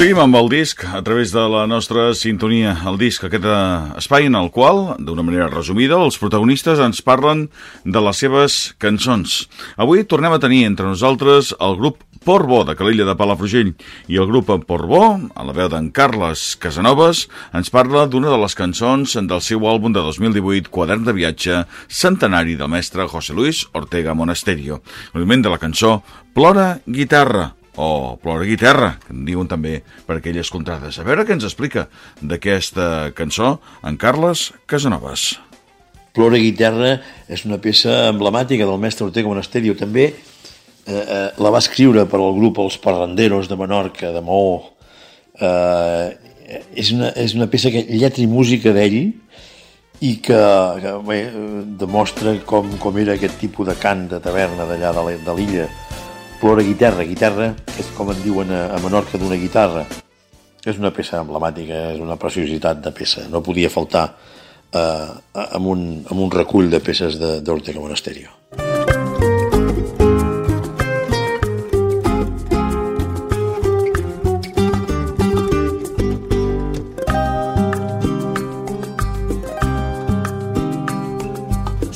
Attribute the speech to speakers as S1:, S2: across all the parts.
S1: Seguim amb el disc a través de la nostra sintonia. El disc, aquest eh, espai en el qual, d'una manera resumida, els protagonistes ens parlen de les seves cançons. Avui tornem a tenir entre nosaltres el grup Portbó de Calella de Palafrugell i el grup Portbó, a la veu d'en Carles Casanovas, ens parla d'una de les cançons del seu àlbum de 2018, Quadern de viatge, centenari del mestre José Luis Ortega Monasterio. El moment de la cançó Plora guitarra, o Plora Guitarra, que en diuen també per aquelles contrades. A veure què ens explica d'aquesta cançó en Carles Casanovas.
S2: Plora Guitarra és una peça emblemàtica del mestre Ortega Monasterio. També eh, eh, la va escriure per al grup Els Parranderos de Menorca, de Maó. Eh, és, una, és una peça que lletra i música d'ell i que, que bé, demostra com, com era aquest tipus de cant de taverna d'allà de l'illa plora guitarra, guitarra és com en diuen a, a Menorca d'una guitarra. És una peça emblemàtica, és una preciositat de peça. No podia faltar eh, amb, un, amb un recull de peces d'Ortega Monasterio.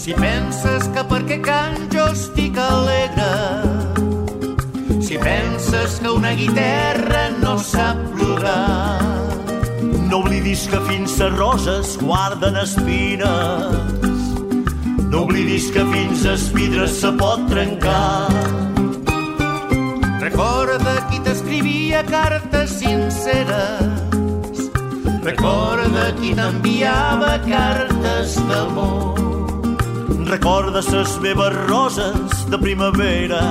S3: Si penses que perquè can jo estic alegre penses que una guitarra no sap plorar, no oblidis que fins a roses guarden espines. No oblidis que fins a vidre se pot trencar. Recorda qui t'escrivia cartes sinceres. Recorda qui t'enviava cartes d'amor. Recorda ses meves roses de primavera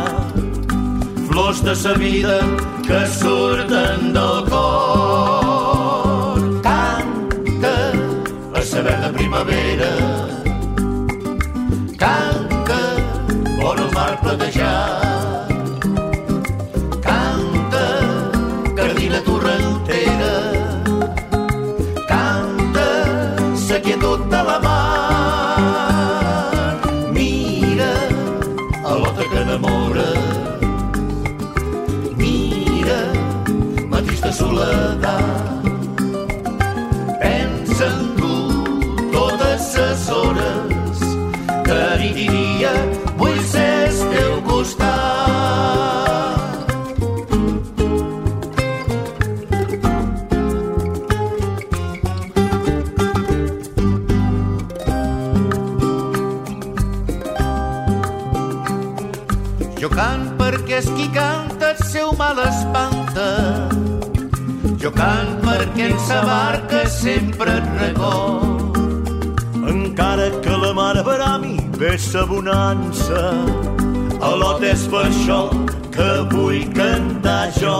S3: flors de sa vida que surten del cor. Canta a saber de primavera, canta on el mar platejat, soledat. Pensa en tu totes les hores que i dia vull ser al teu costat. Jo cant perquè és qui canta el seu mal espanta jo cant perquè en sa barca sempre et record. Encara que la mare Brami ve sa bonança, a l'ot és per això que vull cantar jo.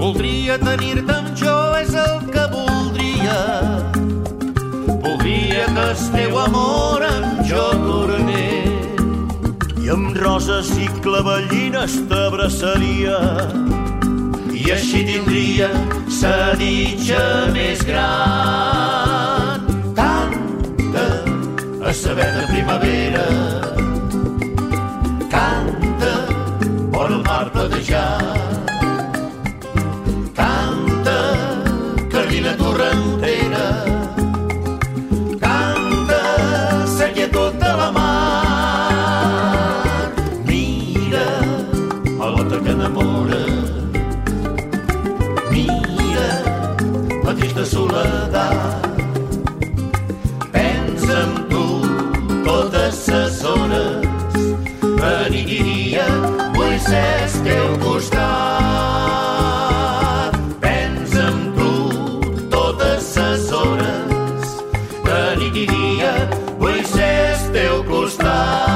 S3: Voldria tenir-te amb jo, és el que voldria. Voldria que el teu amor amb jo tornés. I amb roses i clavellines t'abraçaria així tindria sa ditxa més gran. Canta a saber de primavera, canta on el mar platejat, al teu costat. Pensa en tu totes les hores, que nit i dia vull ser teu costat.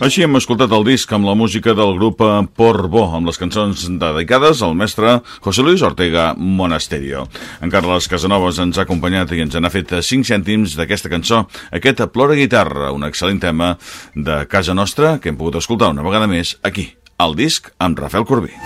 S1: Així hem escoltat el disc amb la música del grup Portbó, amb les cançons dedicades al mestre José Luis Ortega Monasterio. En Carles Casanovas ens ha acompanyat i ens n'ha fet 5 cèntims d'aquesta cançó, aquest Plora Guitarra, un excel·lent tema de casa nostra que hem pogut escoltar una vegada més aquí, al disc amb Rafael Corbí.